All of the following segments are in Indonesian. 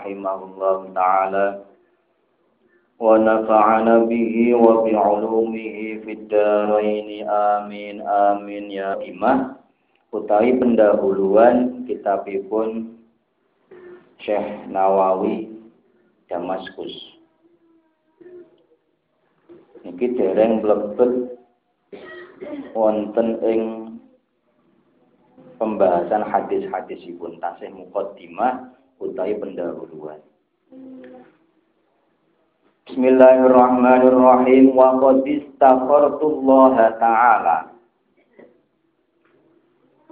rahimahullah ta'ala wa nafa'ana bihi wa bi'ulumihi fid daraini amin amin ya imah utawi pendahuluan kitabipun Syekh Nawawi Damaskus. Niki dereng mlebet wonten ing pembahasan hadis-hadisipun tasih mukaddimah utawi pendahuluan. Bismillahirrahmanirrahim. Wa qad taala.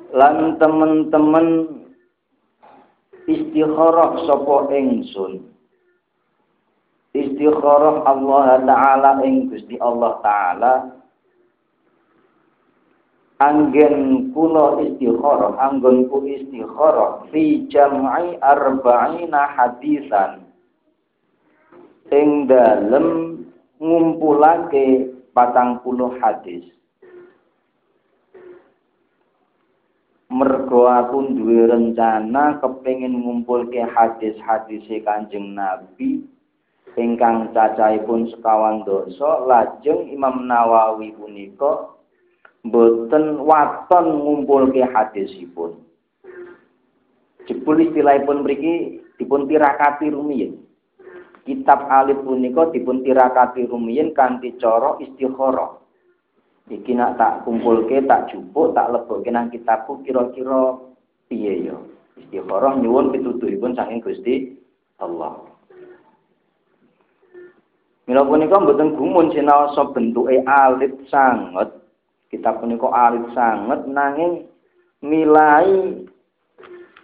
Lan temen-temen istikharah sapa ingsun? Istikharah Allah taala ing Gusti Allah taala anggen kula istikharah anggonku istikharah fi jam'i arba'ina hadisan. Ing dalem ngumpulake patang puluh hadis. Mergo aku duwe rencana kepengin ngumpulke hadis-hadis Kanjeng Nabi ingkang cacahipun sekawan dosa lajeng Imam Nawawi punika boten waton ngumpulke hadisipun. Jebul istilahipun mriki dipun tirakati rumiyin. Kitab alif punika dipun tirakati rumiyin kanthi cara istikharah iki nak tak kumpulke tak jupuk tak lebokke nang kitabku kira-kira piye ya? Istikharah nyuwun pituturipun saking Gusti Allah. Mila punika mboten gumun sinaosa bentuke alit sanget. Kitab punika alit sanget nanging milai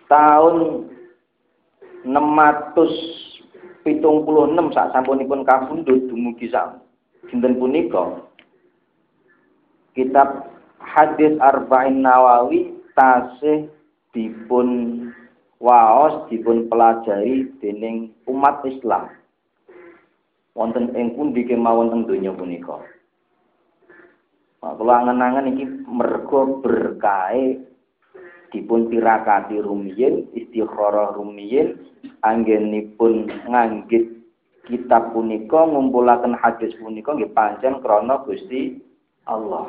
tahun 600 pitung puluh enam saat sampunipun kabundut dumugi sak dinten punika. Kitab hadis arba'in nawawi tasih dipun waos dipun pelajari dening umat Islam. Wonten ing pundi kemawon teng donya punika Kula angen-angen iki mergo berkahe dipun tirakati rumiyin istikharah rumiyin anggenipun nganggit kitab punika ngumpulaken hadis punika nggih pancen krana Gusti Allah.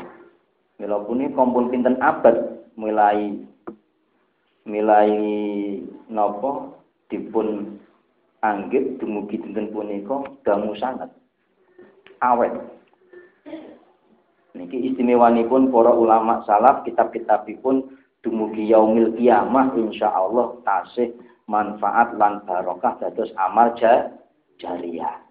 Mila punika pun pinten abad? Mulai mulai napa? Dipun anggit dumugi dinten punika dangu sanget. Awet niki istimewanipun para ulama salaf kitab-kitabipun dumugi yaumil kiamah insyaallah tasih manfaat lan barokah dados amal jariyah.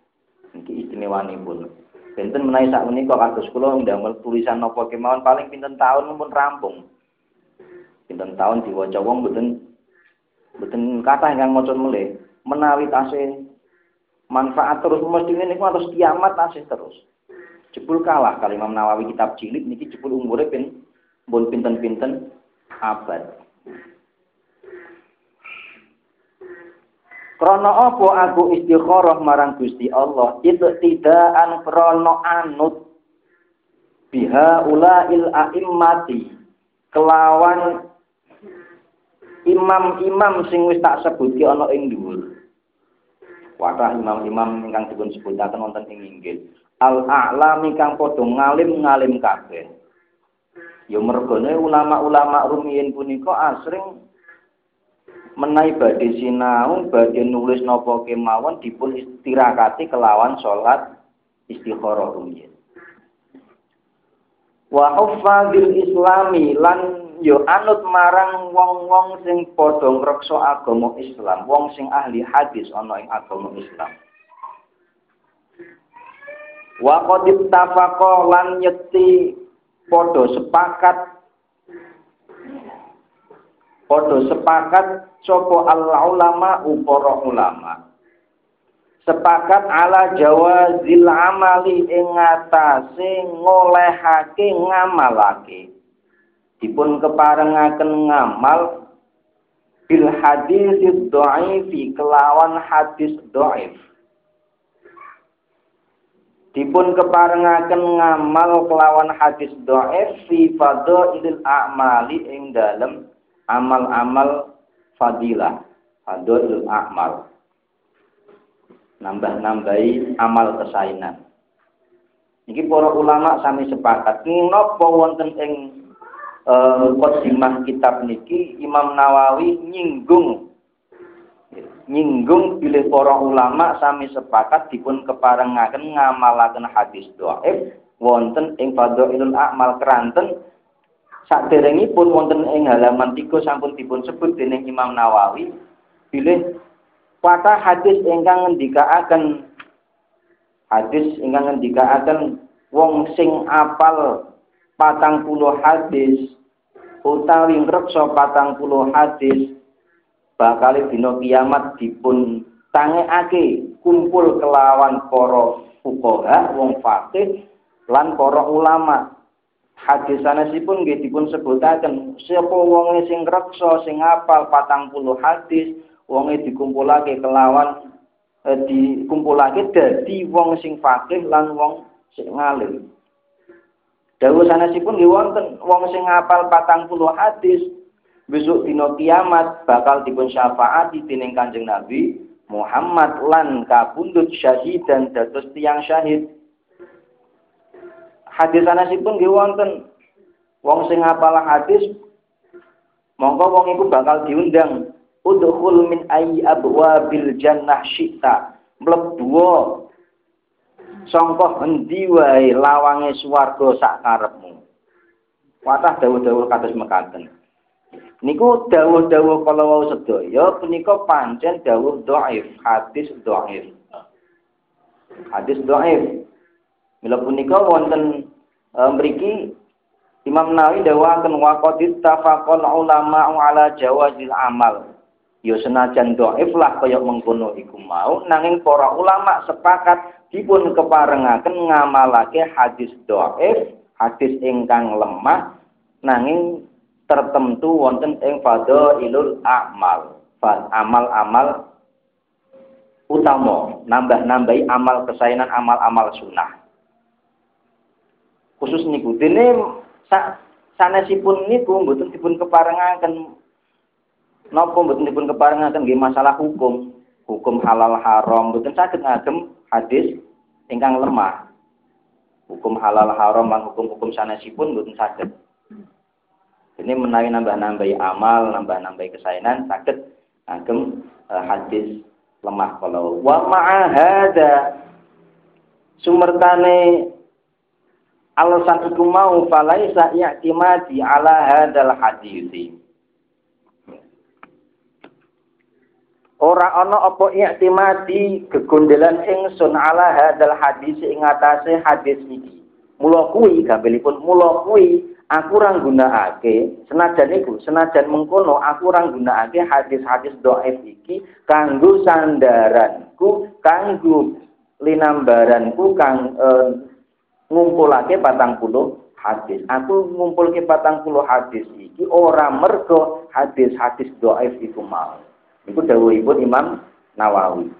Niki istimewanipun. Benten menawi sak menika kados kula ndamel tulisan napa kemawon paling pinten tahun pun rampung. Pinten tahun diwaca wong mboten mboten kathah ingkang maca melih. Menawi tasih manfaat terus mesti niku terus kiamat tasih terus. Jebul kalah kali Imam Nawawi kitab jilid niki jebul umure pin pun pinten-pinten abad. Krana apa aku istikharah marang Gusti Allah? Itu tidak an krana anut biha ulail a'immati kelawan imam-imam sing wis tak sebutke ana ing dhuwur. Wadah imam-imam ingkang dipun sebutaken wonten ing inggil. Al-a'lam ingkang padha ngalim-ngalim kabeh. Ya mergone ulama-ulama rumiyin punika asring menai badhe sinau, badhe nulis napa kemawon dipun istirakati kelawan salat istikharah rumiyin. Wa islami lan yo anut marang wong-wong sing padha ngreksa agama Islam, wong sing ahli hadis ana ing agama Islam. Wa qad lan yeti padha sepakat. Padha sepakat sapa al ulama upara ulama. Sepakat ala jawazil amali ing ngatasé ngolehake ngamalake. Dipun keparengaken ngamal bil hadis dhaifi kelawan hadis dhaif dipun keparengaken ngamal kelawan hadis dhaif fi fadhailil a'mali ing dalem amal-amal fadilah fadhailul a'mal. Nambah-nambahi amal kesainan. Iki para ulama sami sepakat napa wonten ing uh, kitab niki Imam Nawawi nyinggung nyinggung bilih para ulama sami sepakat dipun keparengaken ngamalaken hadis dhaif wonten ing Fadhailul A'mal keranten. Saderengipun wonten ing halaman 3 sampun dipun sebut dening Imam Nawawi bilih kata hadis ingkang ngendikaaken hadis ingkang ngendikaaken wong sing apal patang puluh hadis utawi ngreksa patang puluh hadis bakal dina kiamat dipun tangekake kumpul kelawan para fuqaha wong fakih lan para ulama. Hadis sanesipun nggih dipun sebutaken sapa wong sing reksa sing patang puluh hadis wonge dikumpulake kelawan eh, dikumpulake dadi wong sing fakih lan wong sing ngalim. Dawuh sanesipun nggih wonten wong sing patang puluh hadis besok dina kiamat bakal dipun syafaati dening Kanjeng Nabi Muhammad lan kapundhut syahid dan dados tiang syahid. Hadis sanesipun nggih wonten wong sing ngapal hadis mongko wong iku bakal diundang udkhul min ayyi abwabil jannah syi'ta mlebu sangka endi wae lawange swarga sak karepmu. Watah dawuh-dawuh kados mekaten. Niku dawuh-dawuh kala wau sedaya punika pancen dawuh dhaif, hadis dhaif. Hadis dhaif. Mila punika wonten e, mriki Imam Nawawi dawuhaken wa qad ittafaqal ulama ala jawazil amal. Ya senajan dhaif lah kaya mengkono iku mau nanging para ulama sepakat dipun keparengaken ngamalake hadis dhaif, hadis ingkang lemah nanging tertentu wonten ing fadhailul a'mal. Amal-amal utama, nambah-nambahi amal kesainan amal-amal sunnah. Khusus niku dene sa, sanesipun niku mboten dipun keparengaken napa mboten dipun keparengaken nggih masalah hukum, hukum halal haram mboten saged ngagem hadis ingkang lemah. Hukum halal haram lan hukum-hukum sanesipun mboten saged. Ini menawi nambah-nambahi amal, nambah-nambahi kesainan, sakit agem uh, hadis lemah kalau wa ma'ahada sumertane alasan iku mau falaisa i'timadi ala hadal hadisi. Ora ana apa i'timadi gegondelan ingsun ala hadal hadis ing atase hadis iki. Mula kuwi gambelipun mula aku ora nggunakake senajan iku senajan mengkono aku ora nggunakake hadis-hadis dhaif iki kanggo sandaranku kanggo linambaranku kang e, ngumpulake patang puluh hadis aku ngumpulke patang puluh hadis iki ora mergo hadis-hadis dhaif iku mau iku dawuhipun Imam Nawawi.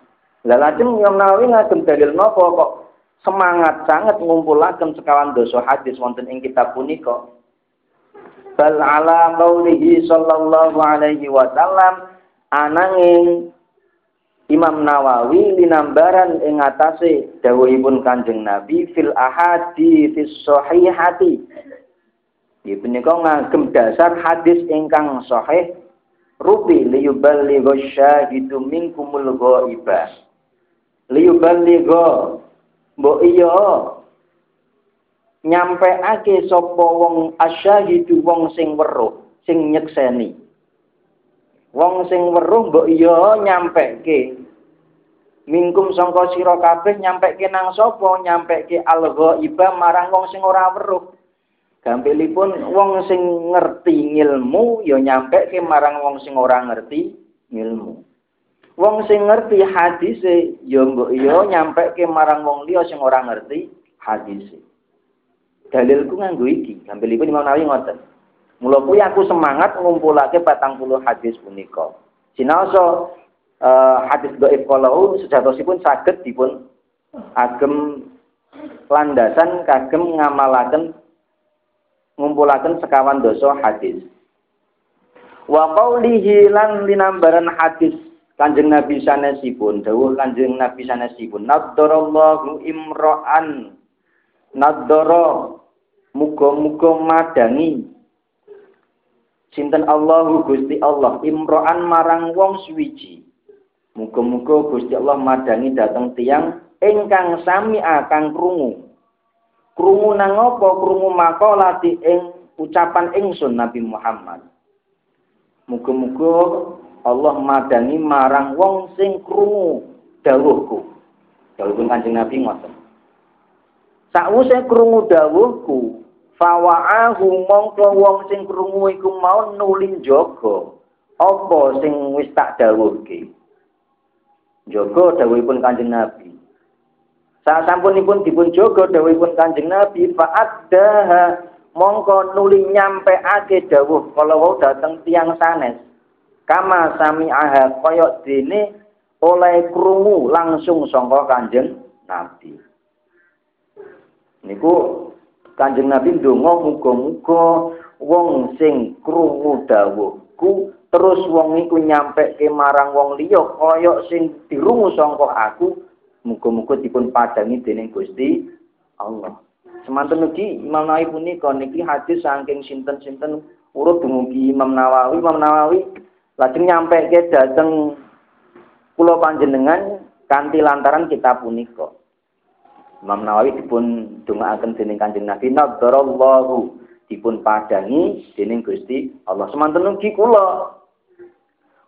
Lah Imam Nawawi ngagem dalil napa kok semangat sangat ngumpulaken sekawan dosa hadis wonten ing kitab punika. Bal ala qaulihi sallallahu alaihi wasallam ananging Imam Nawawi linambaran ing atase dawuhipun Kanjeng Nabi fil ahadi fis sahihati. Iki punika ngagem dasar hadis ingkang sahih rubi liyuballigha syahidu minkumul ghaibah. Liyuballigha mbok iya nyampeake sapa wong asyahidu wong sing weruh, sing nyekseni. Wong sing weruh mbok iya nyampeke. Mingkum sangka sira kabeh nyampeke nang sapa? Nyampeke al-ghaibah marang wong sing ora weruh. Gampilipun wong sing ngerti ngilmu ya nyampeke marang wong sing ora ngerti ngilmu. Wong sing ngerti hadise ya mbok iya nyampeke marang wong liya sing ora ngerti hadise. Dalilku nganggo iki, gampilipun Imam Nawawi ngoten. Mula kuwi aku semangat ngumpulake patang puluh hadis punika. Sinaosa uh, hadis dhaif kalau sejatosipun saged dipun agem landasan kagem ngamalaken ngumpulaken sekawan dosa hadis. Wa qaulihi lan linambaran hadis Kanjeng Nabi sanesipun dawuh Kanjeng Nabi sanesipun nadarallahu imra'an nadara muga-muga madangi Sinten Allahu Gusti Allah imro'an marang wong suwiji. Muga-muga Gusti Allah madangi dateng tiang ingkang sami akan krungu. Krungu nang apa? Krungu makolati ing ucapan ingsun Nabi Muhammad. Muga-muga Allah madangi marang wong sing krungu dawuhku. Dawuhipun Kanjeng Nabi ngoten. Sakwise krungu dawuhku, Fawa'ahu mongko wong sing krungu iku mau nuli jaga apa sing wis tak dawuhke. Jaga dawuhipun Kanjeng Nabi. Saat sampunipun dipun jaga dawuhipun Kanjeng Nabi fa'addaha mongko nuli nyampeake dawuh kala wau dateng tiang sanes. Kama sami aha koyok dene oleh krungu langsung sangka Kanjeng Nabi. Niku Kanjeng Nabi ndonga muga-muga wong sing krungu dawuhku terus wong iku nyampekke marang wong liya kaya sing dirungu sangka aku muga-muga dipun padangi dening Gusti Allah. Semanten ugi Imam Nawawi punika niki hadis saking sinten-sinten urut dumugi Imam Nawawi. Imam Nawawi lajeng nyampekke dhateng kula panjenengan kanthi lantaran kitab punika. Imam Nawawi dipun dongaaken dening Kanjeng Nabi nadarallahu dipun padangi dening Gusti Allah. Semanten ugi kula.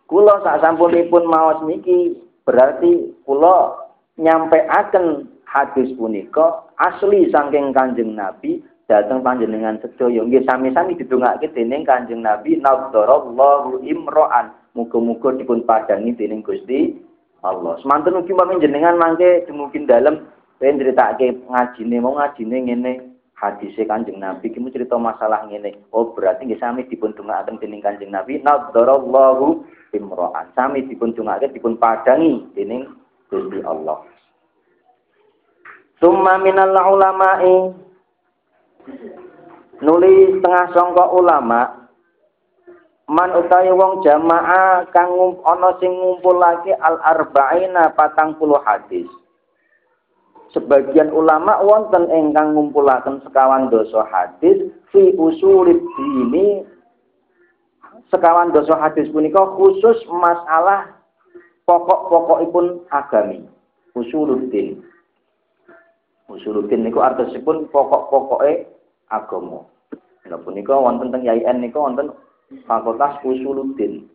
Kula sak sampunipun maos niki berarti kula nyampeaken hadis punika asli saking Kanjeng Nabi dateng panjenengan sedaya nggih sami-sami didongake dening Kanjeng Nabi nadarallahu imra'an muga-muga dipun padangi dening Gusti Allah. Semanten ugi jenengan mangke mungkin dalam Pengen ngaji ngajine mau ngajine ngene hadise Kanjeng Nabi kimu cerita masalah ngene. Oh berarti nggih sami dipun dongaaken dening Kanjeng Nabi nadarallahu imra'an. Sami dipun dongaaken dipun padangi dening Gusti Allah. Summa minal ulama'i nulis tengah sangka ulama man utawi wong jamaah kang ana sing ngumpulake al arba'ina patang puluh hadis. Sebagian ulama wonten ingkang ngumpulaken sekawan dosa hadis fi usulid dini. Sekawan dosa hadis punika khusus masalah pokok-pokokipun agami usuluddin. Usuluddin niku artosipun pokok-pokoke agama lha punika wonten teng YIN niku wonten fakultas usuluddin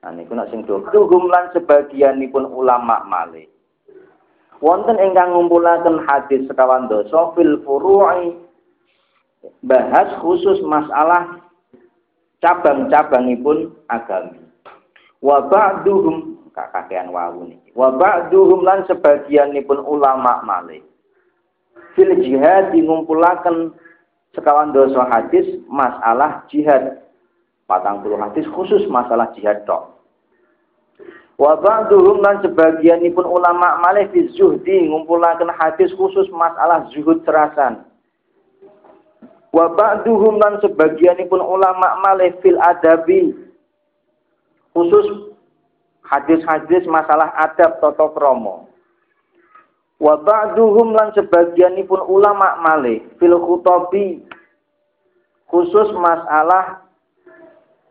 nah niku nek sing do lan sebagianipun ulama malih wonten ingkang ngumpulaken hadis sekawan dosa fil furu'i bahas khusus masalah cabang-cabangipun agami. Wa ba'duhum kakakean wawu niki. Wa ba'duhum lan sebagianipun ulama malih. Fil jihad ngumpulaken sekawan dosa hadis masalah jihad. Patang puluh hadis khusus masalah jihad tok. Wa ba'duhum lan sebagianipun ulama malih fi zuhdi ngumpulaken hadis khusus masalah zuhud serasan. Wa ba'duhum lan sebagianipun ulama malih fil adabi khusus hadis-hadis masalah adab toto kromo. Wa ba'duhum lan sebagianipun ulama malih fil khutobi khusus masalah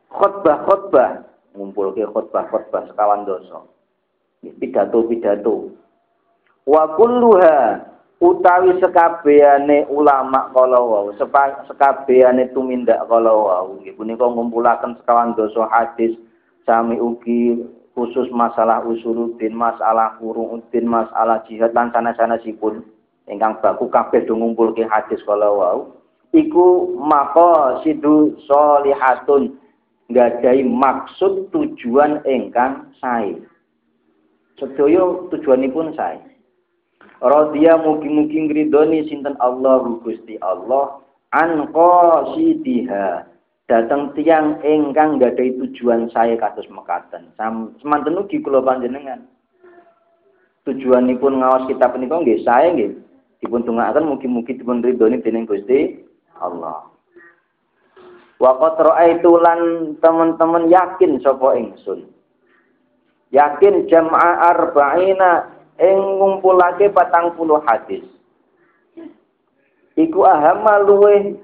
khutbah-khutbah ngumpul ke khutbah-khutbah sekawan dosa. Pidato-pidato. Wa kulluha utawi sekabehane ulama kala wau, sekabehane tumindak kala wau. Nggih punika ngumpulaken sekawan dosa hadis sami ugi khusus masalah usuluddin, masalah furuuddin, masalah jihad lan sanes-sanesipun ingkang baku kabeh do ngumpulke hadis kala wau. Iku maka sidu solihatun nggadahi maksud tujuan ingkang sae. Sedaya tujuanipun sae. Radhiya mugi-mugi ngridoni sinten Allah Gusti Allah an qasidiha dateng tiang ingkang nggadahi tujuan saya kados mekaten. Semanten ugi kula panjenengan. Tujuanipun ngawas kitab menika nggih saya nggih dipun dongaaken mugi-mugi dipun ridhoni dening Gusti Allah. Wa qad ra'aitu lan teman-teman yakin sapa ingsun. Yakin jam'a arba'ina ing ngumpulake 40 hadis. Iku ahama luwe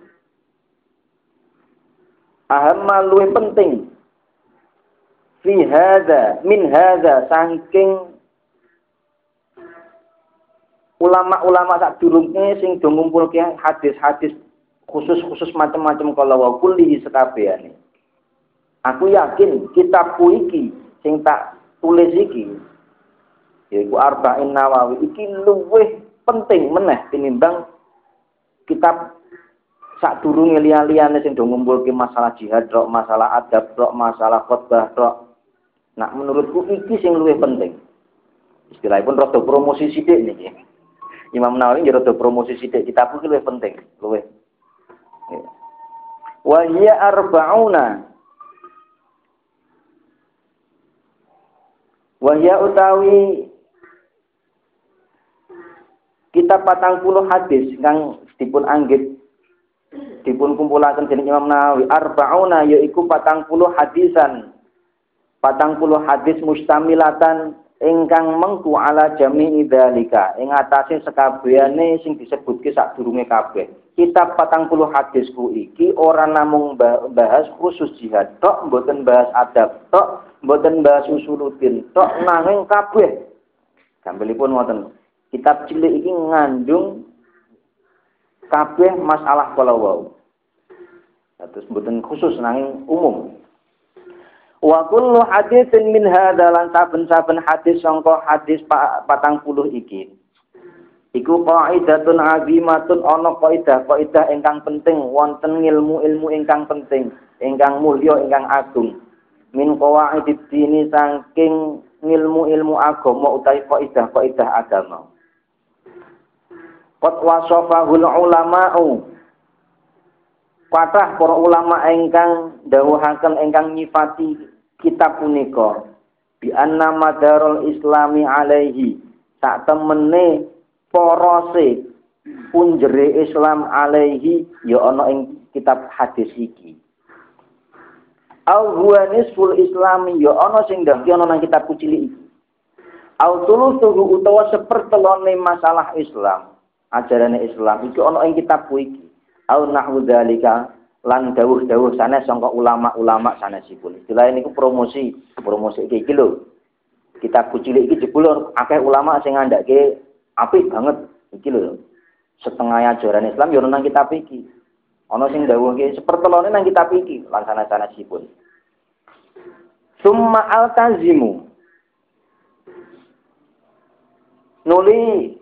ahama luwe penting fi hadza min hadza saking ulama-ulama sak durunge sing do ngumpulke hadis-hadis khusus-khusus macam-macam kalau wa kullihi sekabehane. Aku yakin kitabku iki sing tak tulis iki yaiku Arba'in Nawawi iki luwih penting meneh tinimbang kitab sak durunge liya-liyane sing do ngumpulke masalah jihad, rok, masalah adab, rok, masalah khotbah, rok. Nah, menurutku iki sing luwih penting. Istilahipun rada promosi sithik niki. Imam Nawawi ya rada promosi sithik kitabku iki luwih penting, luwih Wa hiya arba'una. Wa hiya utawi kita patang puluh hadis kang dipun anggit dipun kumpulaken dening Imam Nawawi arba'una yaiku patang puluh hadisan. Patang puluh hadis mustamilatan ingkang mengku ala jami'i dzalika. Ing atase sekabehane sing disebutke sadurunge kabeh. Kitab patang puluh hadisku iki ora namung bahas khusus jihad tok mboten bahas adab tok mboten bahas usuluddin tok nanging kabeh. Gampilipun wonten kitab cilik iki ngandung kabeh masalah kala wau terus mboten khusus nanging umum Wa kullu hadisin min hadza lan saben-saben hadis sangka hadis patang puluh iki. Iku qaidatun azimatun ana kaidah kaidah ingkang penting wonten ilmu-ilmu ingkang penting, ingkang mulya ingkang agung. Min qawaidid dini saking ilmu-ilmu agama utawi kaidah-kaidah agama. Qad wasafahul ulama'u. Patah para ulama ingkang dawuhaken ingkang nyifati kitab punika. Bi anna madarul islami alaihi. Tak temene porose punjere Islam alaihi ya ana ing kitab hadis iki. Au huwa nisful islami ya ana sing ndaki ana nang kitab cilik iki. Au tulusuhu utawa sepertelone masalah Islam ajaran Islam iki ana ing kitab iki au nahwu dzalika lan dawuh-dawuh sanes sangka ulama-ulama sanesipun. Istilah niku promosi, promosi iki iki lho. Kita kucilik iki jebul akeh ulama sing ngandhake apik banget iki lho. Setengah ajaran Islam yo nang kitab iki. Ana sing dawuhke sepertelone nang kitab iki lan sanes-sanesipun. Summa altazimu nuli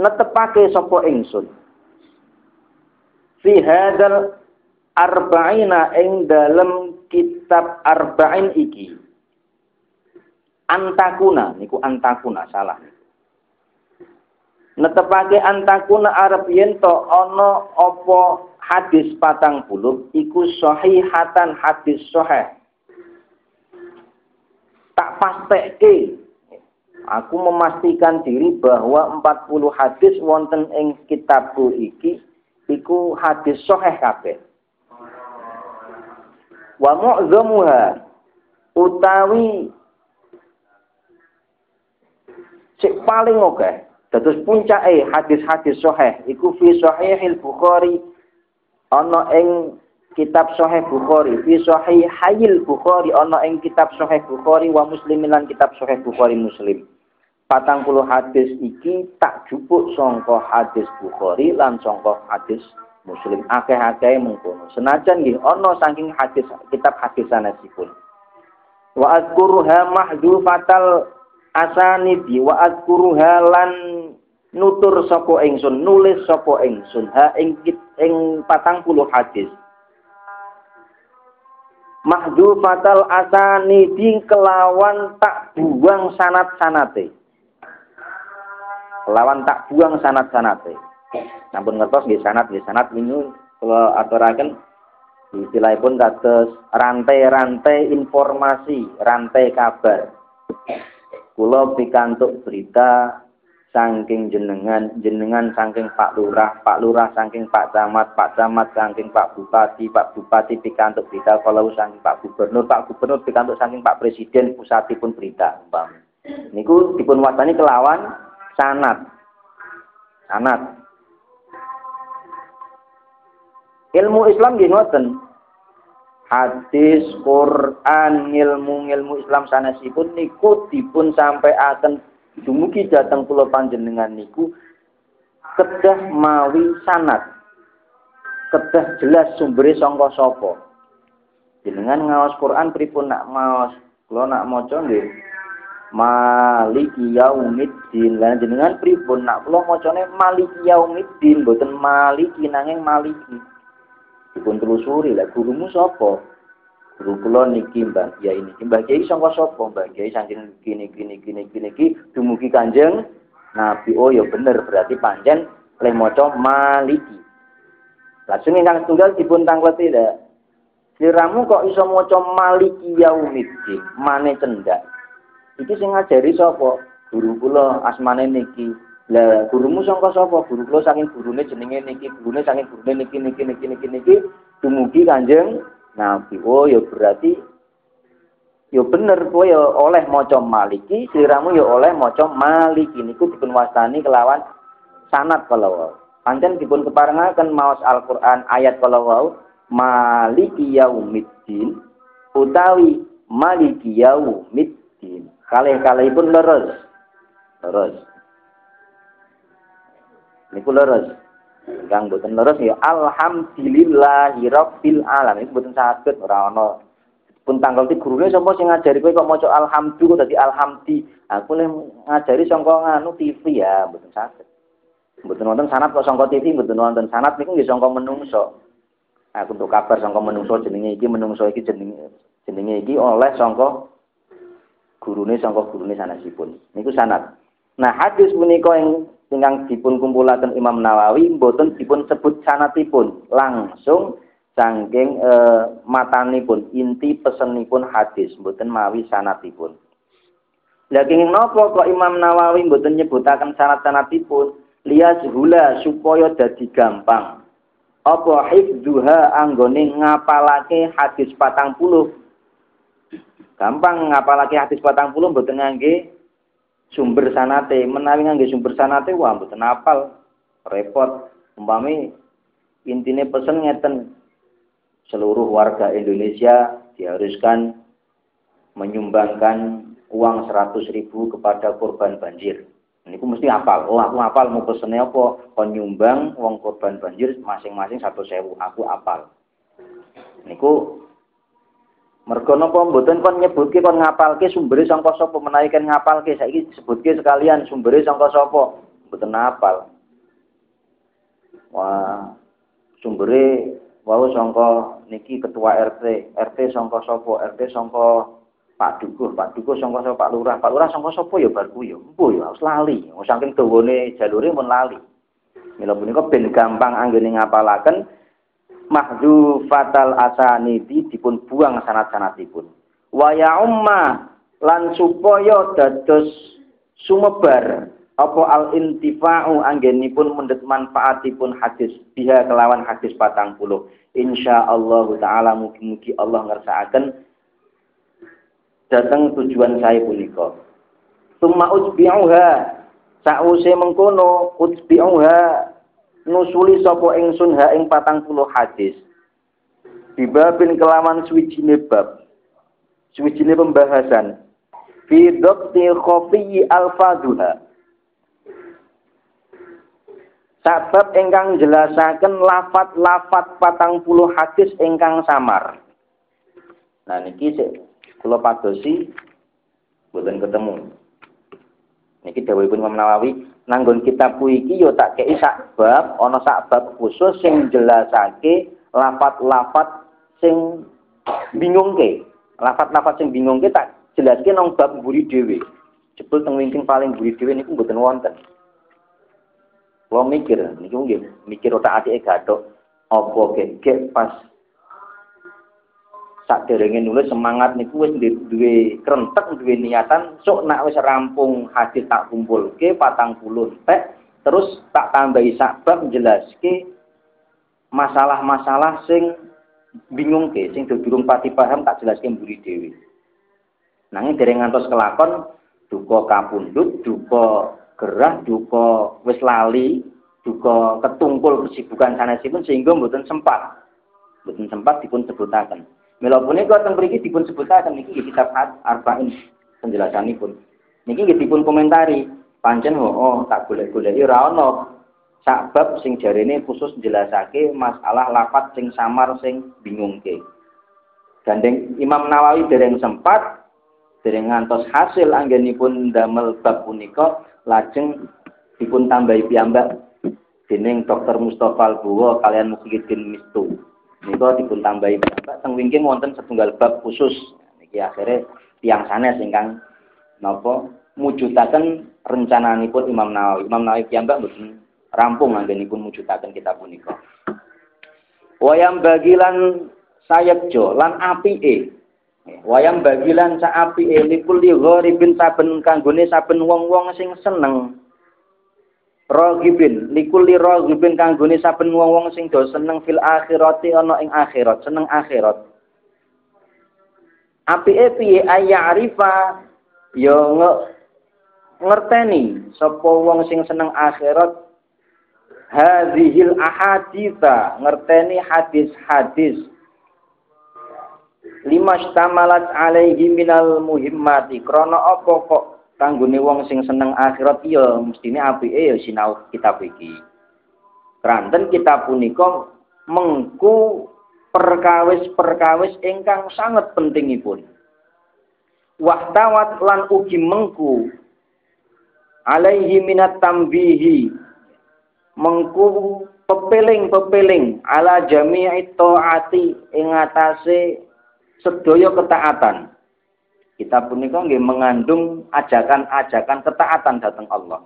netepake sapa ingsun. Fi hadal arba'ina ing dalam kitab arba'in iki. Antakuna niku antakuna salah. Netepake antakuna arep yen to ana apa hadis patang puluh iku sahihatan hadis sahih. Tak pastekke aku memastikan diri bahwa 40 hadis wonten ing kitabku iki iku hadis sahih kabeh. Wa mu'zamuha utawi sik paling oke dados puncake hadis-hadis sahih iku fi sahihil bukhari ana ing kitab Sahih Bukhari, fi Sahih Hayil Bukhari ana ing kitab Sahih Bukhari wa Muslim lan kitab Sahih Bukhari Muslim. Patang puluh hadis iki tak jupuk songko hadis Bukhari lan songko hadis Muslim akeh-akeh mengkono. Senajan nggih ana saking hadis kitab hadis sanesipun. Wa azkuruha mahdhufatal asanidi wa azkuruha lan nutur sapa ingsun nulis sapa ingsun ha ing ing patang puluh hadis mahdufatal asanidi kelawan tak buang sanat-sanate. Kelawan tak buang sanat-sanate. Nampun ngertos nggih sanat nggih sanat ini kula aturaken istilahipun dados rantai-rantai informasi, rantai kabar. Kula pikantuk berita saking jenengan, jenengan saking Pak Lurah, Pak Lurah saking Pak Camat, Pak Camat saking Pak Bupati, Pak Bupati pikantuk berita kalau saking Pak Gubernur, Pak Gubernur pikantuk saking Pak Presiden pusatipun berita Bang. Niku dipun wastani kelawan sanat. Sanat. Ilmu Islam nggih ngoten. Hadis, Quran, ilmu-ilmu Islam sanesipun niku dipun sampai akan dumugi datang kula panjenengan niku kedah mawi sanat kedah jelas sumbere sangka sapa jenengan ngaos Quran pripun nak maos kula nak maca nggih Maliki yaumiddin. Lah jenengan pripun nak kula macane Maliki yaumiddin mboten Maliki nanging Maliki. Dipun telusuri lah gurumu sapa? Guru kula niki Mbah Kiai niki. Mbah Kiai sangka sapa? Mbah Kiai saking kini kini kini kini ki dumugi Kanjeng Nabi. Oh ya bener berarti panjen le maca maliki. Langsung ingkang tunggal dipun tanglet tidak Siramu kok iso maca maliki yaumiddin? Mane cendak. Iki sing ngajari sapa? Guru kula asmane niki. Lah gurumu sangka sapa? Guru kula saking gurune jenenge niki gurune saking gurune niki niki niki niki niki dumugi Kanjeng Nabi. Oh ya berarti ya bener kowe ya oleh maca maliki, sliramu ya oleh maca maliki niku dipun wastani kelawan sanad kalau. Pancen dipun keparengaken maos Al-Qur'an ayat kalau wau maliki yaumiddin utawi maliki yaumiddin. Kalih-kalihipun leres. Leres. Niku leres. Ingkang boten leres ya alhamdulillahi rabbil alamin. Iku boten saged ora ana pun tanggal ti gurune sapa sing ngajari kowe kok maca alhamdu kok dadi alhamdi. Aku le ngajari sangka nganu TV ya, boten saged. Mboten wonten sanat kok sangka TV, mboten wonten sanat niku nggih sangka menungso. Aku untuk kabar sangka menungso jenenge iki menungso iki jenenge jenenge iki oleh sangka gurune sangka gurune sanesipun. Niku sanat. Nah, hadis punika yang ingkang dipun kumpulaken Imam Nawawi mboten dipun sebut sanatipun langsung saking e, matanipun inti pesenipun hadis mboten mawi sanatipun. Lah kenging napa kok Imam Nawawi mboten nyebutaken sanat-sanatipun lias hula supaya dadi gampang. Apa hifdzuha anggone ngapalake hadis patang puluh. Gampang ngapalake hadis patang puluh mboten ngangge sumber sanate menawi ngangge sumber sanate wah mboten apal repot umpami intine pesen ngeten seluruh warga Indonesia diharuskan menyumbangkan uang 100 ribu kepada korban banjir. Ini aku mesti apal. Oh aku apal mau pesennya apa? Kon nyumbang uang korban banjir masing-masing satu sewu. Aku apal. Niku Mergo napa mboten kon nyebutke kon ngapalke sumbere sangka sapa menawi kan ngapalke saiki disebutke sekalian sumbere sangka sapa mboten apal. Wah, sumbere wau sangka niki ketua RT, RT sangka sapa, RT sangka Pak Dukuh, Pak Dukuh sangka sapa Pak Lurah, Pak Lurah sangka sapa ya bar ku ya. Empu ya harus lali. Saking dawane jalure mun lali. Mila punika ben gampang anggene ngapalaken mahdu fatal asanidi dipun buang sanat-sanatipun. Wa ya umma lan supaya dados sumebar apa al intifa'u anggenipun mendhet manfaatipun hadis biha kelawan hadis patang puluh insyaallah taala mugi-mugi Allah ngersakaken datang tujuan saya punika summa utbi'uha sause mengkono utbi'uha nusuli sapa ingsun ha ing patang puluh hadis. Dibabin kelawan suwijine bab. Suwijine pembahasan. Fi dhabti khafi alfaduha. Sabab ingkang jelasaken lafat-lafat patang puluh hadis ingkang samar. Nah niki sik kula padosi boten ketemu. Niki dawuhipun Imam Nawawi nanggon kitab iki yo tak kei sak bab ana sak bab khusus sing jelasake lafat-lafat sing bingungke. Lafat-lafat sing bingungke tak jelaske nang bab buri dhewe. Jebul teng wingking paling buri dhewe niku mboten wonten. Wong mikir, niku nggih, mikir otak atike gathok apa gek pas sak derenge nulis semangat niku wis duwe krentek duwe niatan sok nak wis rampung hadis tak kumpulke patang puluh tek terus tak tambahi sak bab njelaske masalah-masalah sing bingung ke sing durung pati paham tak jelaske mburi dhewe. Nanging dereng ngantos kelakon duka kapundhut duka gerah duka wis lali duka ketungkul kesibukan sanesipun sehingga mboten sempat. Mboten sempat dipun sebutaken mila punika teng mriki dipun sebutaken niki kitab arba'in penjelasanipun niki nggih dipun komentari pancen oh, oh tak golek-goleki ora ana sak bab sing jarene khusus jelasake masalah lafat sing samar sing bingungke gandeng Imam Nawawi dereng sempat dereng ngantos hasil anggenipun damel bab punika lajeng dipun tambahi piyambak dening Dr. Mustafa Albuwa kalian Mukhyiddin Mistu. Nika dipun tambahi piyambak teng wingking wonten setunggal bab khusus. Niki akhirnya tiang sanes ingkang napa mujudaken rencananipun Imam Nawawi. Imam Nawawi piyambak mboten rampung anggenipun mujudaken kitab punika. Wayam bagilan sayepjo lan apike Wayam bagilan sa api e likul li gharibin saben kanggone saben wong-wong sing seneng. Ragibin. Likul li kanggone saben wong-wong sing do seneng fil akhirati ana ing akhirat, seneng akhirat. Api e piye? Arifa ya nge ngerteni sapa wong sing seneng akhirat. Hadhil ahaditha ngerteni hadis-hadis. Lima stamalat alaihi minal muhimmati. Krana apa kok kanggone wong sing seneng akhirat iya mestine apike ya sinau kitab iki kranten kitab punika mengku perkawis-perkawis ingkang sangat pentingipun wahtawat lan ugi mengku alaihi minat tambihi mengku pepeling-pepeling ala jami'i taati ing atase sedaya ketaatan. Kita punika nggih mengandung ajakan-ajakan ketaatan datang Allah.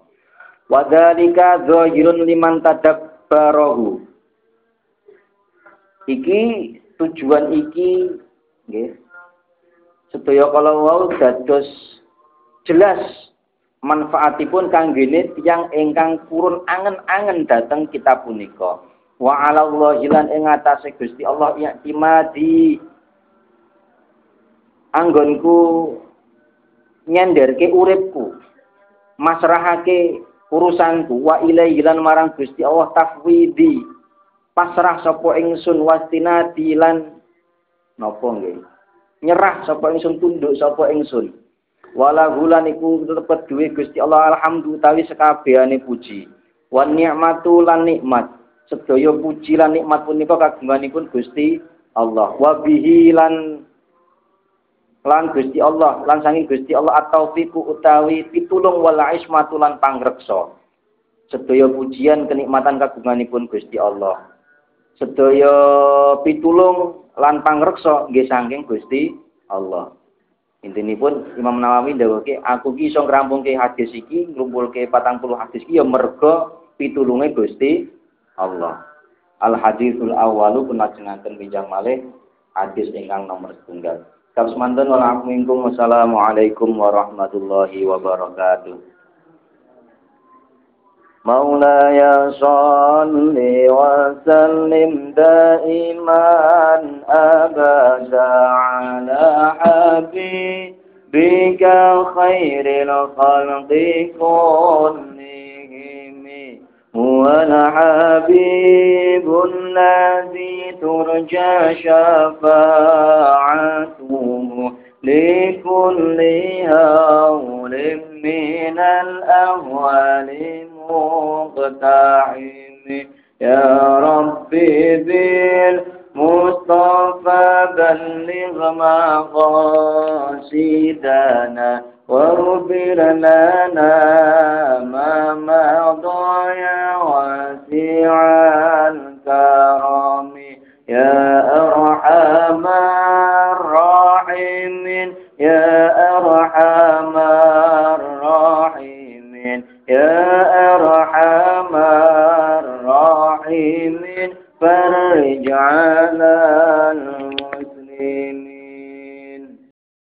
Wa dzalika dzahirun liman tadabbarahu. Iki tujuan iki nggih sedaya kala wau dados jelas manfaatipun kanggene tiyang ingkang purun angen-angen dateng kita punika. Wa 'ala Allahi lan ing atase Gusti Allah i'timadi anggonku nyenderke uripku masrahake urusanku wa ilaihi lan marang Gusti Allah tafwidi. Pasrah sapa ingsun wastinadi lan napa nggih? Nyerah sapa ingsun tunduk sapa ingsun. Wala hulan iku tetep duwe Gusti Allah alhamdulillah tawi sekabehane puji. Wa ni'matu lan nikmat sedaya puji lan nikmat punika kagunganipun Gusti Allah. Wa bihi lan lan Gusti Allah lan sanging Gusti Allah at-taufiqu utawi pitulung wal ismatu lan pangreksa. Sedaya pujian kenikmatan kagunganipun Gusti Allah. Sedaya pitulung lan pangreksa nggih Gusti Allah. Intinipun Imam Nawawi ndawuhke aku ki iso ngrampungke hadis iki ngrumpulke 40 hadis iki ya merga pitulunge Gusti Allah. Al hadithul awalu pun lajengaken pinjang malih hadis ingkang nomor setunggal Kapsemanten wal minkum wassalamualaikum warahmatullahi wabarakatuh. مولاي صل وسلم دائما أبدا على حبيبك خير الخلق كلهم هو الحبيب الذي ترجى شفاعته لكل هول من الأهوال مقتحم. يا ربي بالمصطفى بلغ مقاصدنا واغفر لنا ما مضى يا واسع الكرم. يا أرحم الراحمين يا أرحم تعالى